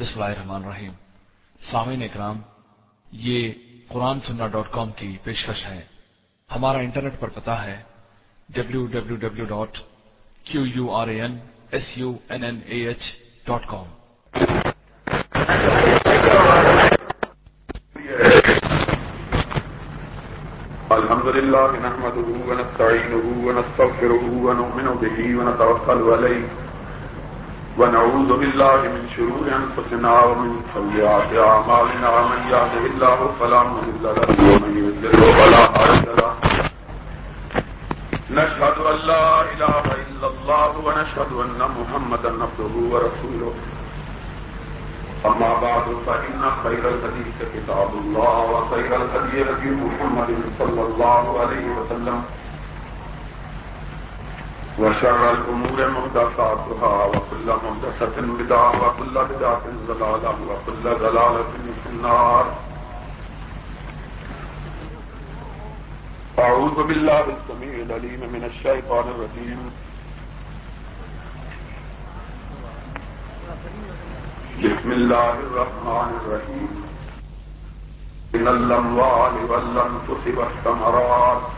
بسم اللہ الرحمن الرحیم۔ سامعین اکرام، یہ قرآن سننا ڈاٹ کام کی پیشکش ہے۔ ہمارا انٹرنیٹ پر پتا ہے W W W dot Q U R A N S U N N A H dot com. الحمد لله نحمده ونستعينه ونستغفره ونؤمن به ونتوكل عليه ونعوذ بالله من شرور أنفسنا ومن سيئات أعمالنا من يهده الله فلا مضل له ومن يضلل فلا هادي له. نشهد أن لا إله إلا الله ونشهد أن محمدا عبده ورسوله. أما بعد، فإن خير الحديث كتاب الله وخير الهدي هدي محمد صلى الله عليه وسلم. وشر الأمور محدثاتها وكل محدثة بدعة وكل بدعة ضلالة وكل ضلالة في النار. أعوذ بالله السميع العليم من الشيطان الرجيم. بسم الله الرحمن الرحيم. من الأموال والأنفس والثمرات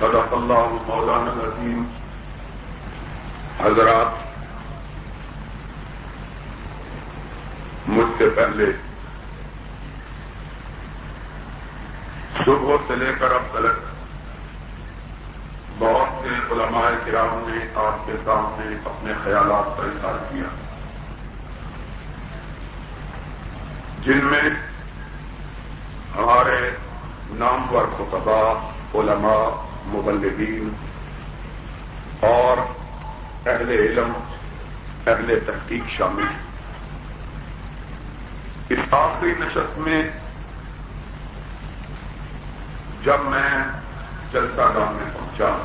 صدق اللہ مولانا العظیم. حضرات، مجھ سے پہلے صبح سے لے کر اب تک بہت سے علماء کرام نے آپ کے سامنے اپنے خیالات کا اظہار کیا۔ جن میں ہمارے نامور خطبہ علماء، مبلغین اور اہل علم، اہل تحقیق شامل ہیں۔ اس آخری نشست میں جب میں جلسہ گاہ میں پہنچا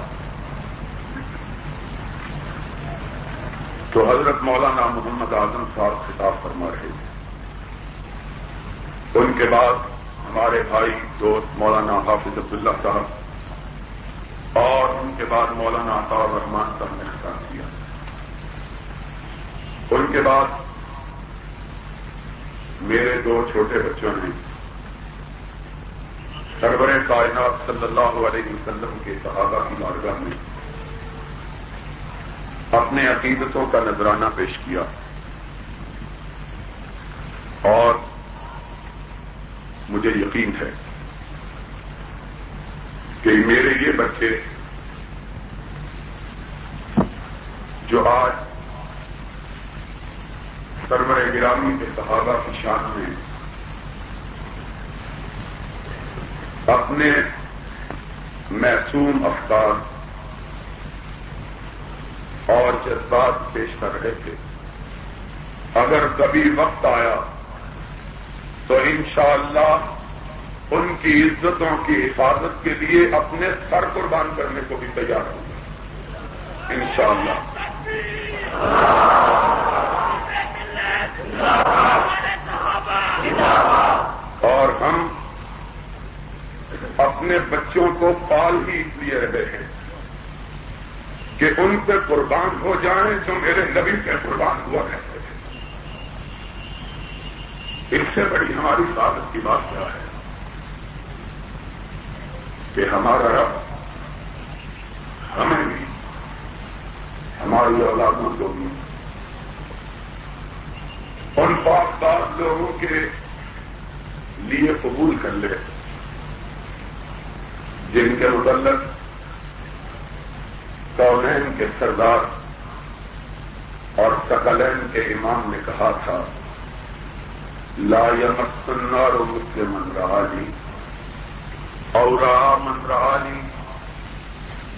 تو حضرت مولانا محمد اعظم صاحب خطاب فرما رہے تھے۔ ان کے بعد ہمارے بھائی دوست مولانا حافظ عبداللہ صاحب اور ان کے بعد مولانا عطا الرحمان صاحب نے خطاب کیا۔ ان کے بعد میرے دو چھوٹے بچوں نے سرور کائنات صلی اللہ علیہ وسلم کے صحابہ کی بارگاہ میں اپنے عقیدتوں کا نذرانہ پیش کیا اور مجھے یقین ہے کہ میرے یہ بچے جو آج سرور گرامی کے صحابہ کی شان میں اپنے محسوم افطار اور جذبات پیش کر رہے تھے۔ اگر کبھی وقت آیا تو انشاءاللہ ان کی عزتوں کی حفاظت کے لیے اپنے سر قربان کرنے کو بھی تیار ہوں گا۔ انشاءاللہ۔ اور ہم اپنے بچوں کو پال ہی اس لیے رہے ہیں کہ ان سے قربان ہو جائیں جو میرے نبی سے قربان ہوا کرتے اس سے بڑی ہماری سعادت کی بات کیا ہے؟ کہ ہمارا رب ہمیں بھی ہماری اولادوں کو بھی ان پاک پاک لوگوں کے لیے قبول کر لے، جن کے متعلق کونین کے سردار اور سکلین کے امام نے کہا تھا۔ لا یمسنار مسلم رہا جی اور من رہا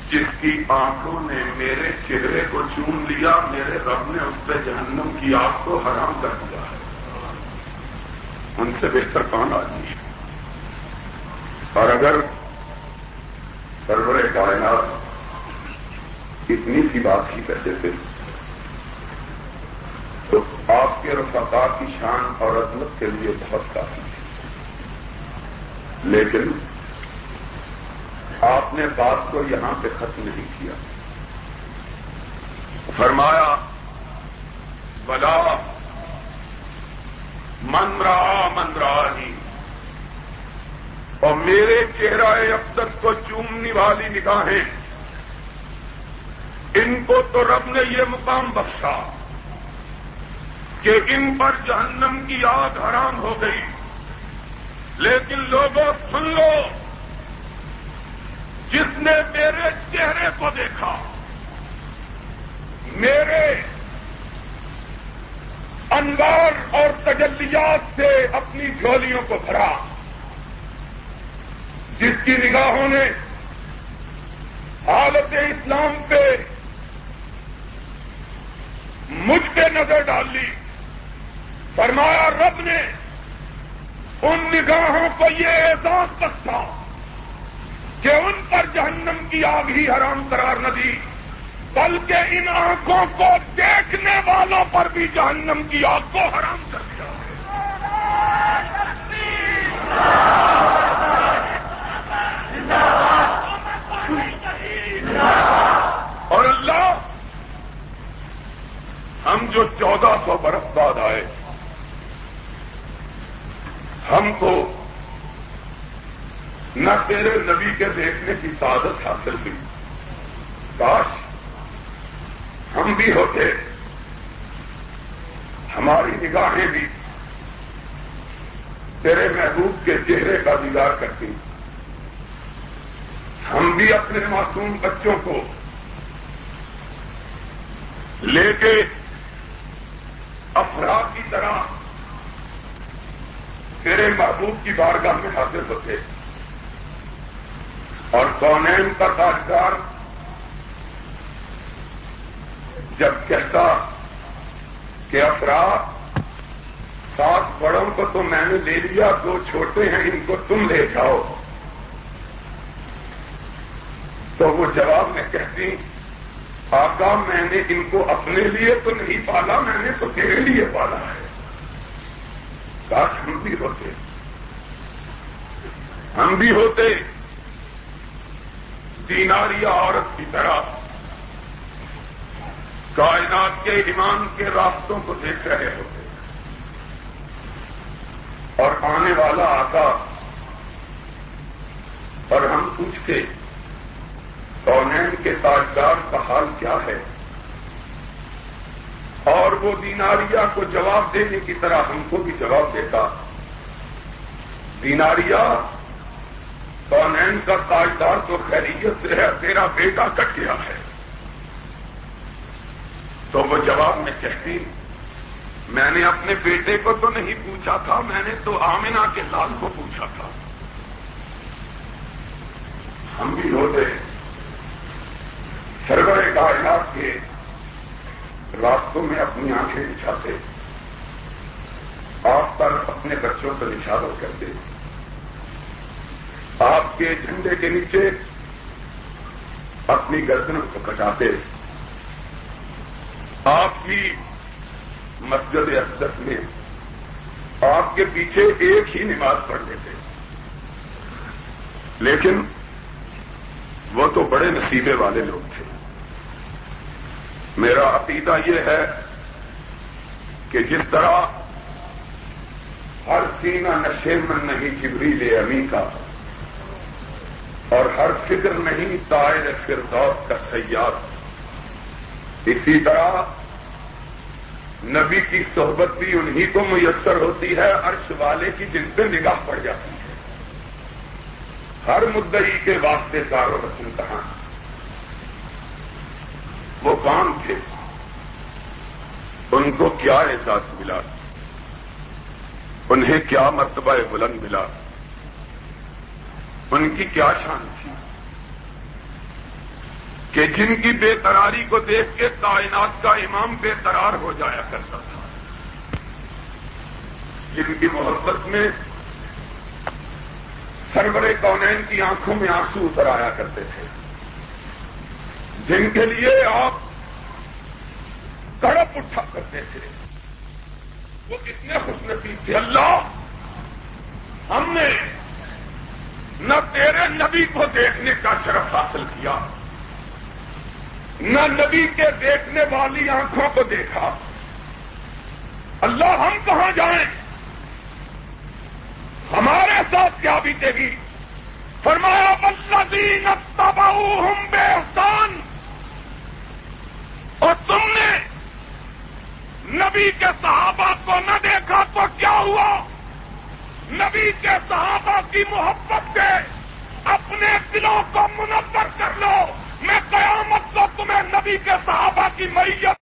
جس کی آنکھوں نے میرے چہرے کو چوم لیا، میرے رب نے اس پہ جہنم کی آگ کو حرام کر دیا ہے۔ ان سے بہتر کون آدمی ہے؟ اور اگر سرور کائنات اتنی سی بات ہی کہتے تھے تو آپ کے رفقا کی شان اور عظمت کے لیے بہت کافی ہے۔ لیکن آپ نے بات کو یہاں پہ ختم نہیں کیا۔ فرمایا بلا من رہا من رہا ہی۔ اور میرے چہرہ اب تک کو چومنے والی نگاہیں۔ ان کو تو رب نے یہ مقام بخشا۔ کہ ان پر جہنم کی آگ حرام ہو گئی۔ لیکن لوگوں، سن لو۔ جس نے میرے چہرے کو دیکھا، میرے انوار اور تجلیات سے اپنی جھولیوں کو بھرا۔ جس کی نگاہوں نے حالت اسلام پہ مجھ پہ نظر ڈال لی۔ فرمایا رب نے، ان نگاہوں کو یہ احساس بخشا کہ ان پر جہنم کی آگ ہی حرام قرار نہ دی، بلکہ ان آنکھوں کو دیکھنے والوں پر بھی جہنم کی آگ کو حرام کر دیا۔ اور اللہ، ہم جو چودہ سو برس بعد آئے ہم کو نہ تیرے نبی کے دیکھنے کی سعادت حاصل ہوئی۔ کاش ہم بھی ہوتے، ہماری نگاہیں بھی تیرے محبوب کے چہرے کا دیدار کرتی۔ ہم بھی اپنے معصوم بچوں کو لے کے افراد کی طرح تیرے محبوب کی بارگاہ میں حاضر ہوتے اور کونین کا کاروبار جب کہتا کہ افراد، سات بڑوں کو تو میں نے لے لیا، دو چھوٹے ہیں، ان کو تم لے جاؤ۔ تو وہ جواب میں کہتی، آقا، میں نے ان کو اپنے لیے تو نہیں پالا، میں نے تو تیرے لیے پالا ہے۔ کاش ہم بھی ہوتے۔ ہم بھی ہوتے۔ دیناریا عورت کی طرح۔ کائنات کے ایمان کے راستوں کو دیکھ رہے ہوتے۔ اور آنے والا آتا اور ہم پوچھتے، کونین کے تاجدار کا حال کیا ہے؟ اور وہ دیناریا کو جواب دینے کی طرح ہم کو بھی جواب دیتا۔ دیناریا کونین کا تاجدار تو خیریت سے ہے، تیرا بیٹا کٹ گیا ہے۔ تو وہ جواب میں کہتی میں نے اپنے بیٹے کو تو نہیں پوچھا تھا، میں نے تو آمنا کے لال کو پوچھا تھا۔ ہم بھی ہوتے سرور کائنات کے راستوں میں اپنی آنکھیں بچھاتے، آپ پر اپنے بچوں کو نشادت کرتے۔ آپ کے جھنڈے کے نیچے اپنی گردنوں کو کٹاتے۔ آپ کی مسجد اقدس میں آپ کے پیچھے ایک ہی نماز پڑھ لیتے۔ لیکن وہ تو بڑے نصیبے والے لوگ تھے۔ میرا عقیدہ یہ ہے کہ جس طرح ہر سینہ نشے میں نہیں جبری لے امی کا اور ہر فکر نہیں تائر فردوس کا سیاد۔ اسی طرح نبی کی صحبت بھی انہی کو میسر ہوتی ہے، عرش والے کی جن پہ نگاہ پڑ جاتی ہے۔ ہر مدعی کے واسطے دار رسم کہاں؟ وہ کون تھے؟ ان کو کیا احساس ملا؟ انہیں کیا مرتبہ بلند ملا؟ ان کی کیا شان تھی؟ کہ جن کی بے قراری کو دیکھ کے کائنات کا امام بے قرار ہو جایا کرتا تھا۔ جن کی محبت میں سرور کونین کی آنکھوں میں آنسو اتر آیا کرتے تھے۔ جن کے لیے آپ تڑپ اٹھا کرتے تھے۔ وہ کتنے خوش نصیب تھے۔ اللہ، ہم نے نہ تیرے نبی کو دیکھنے کا شرف حاصل کیا، نہ نبی کے دیکھنے والی آنکھوں کو دیکھا۔ اللہ، ہم کہاں جائیں؟ ہمارے ساتھ کیا بیتے گی فرمایا بلدین تباؤ ہم بے احسان اور تم نے نبی کے صحابہ کو نہ دیکھا تو کیا ہوا نبی کے صحابہ کی محبت سے اپنے دلوں کو منور کر لو۔ میں قیامت کو تمہیں نبی کے صحابہ کی میت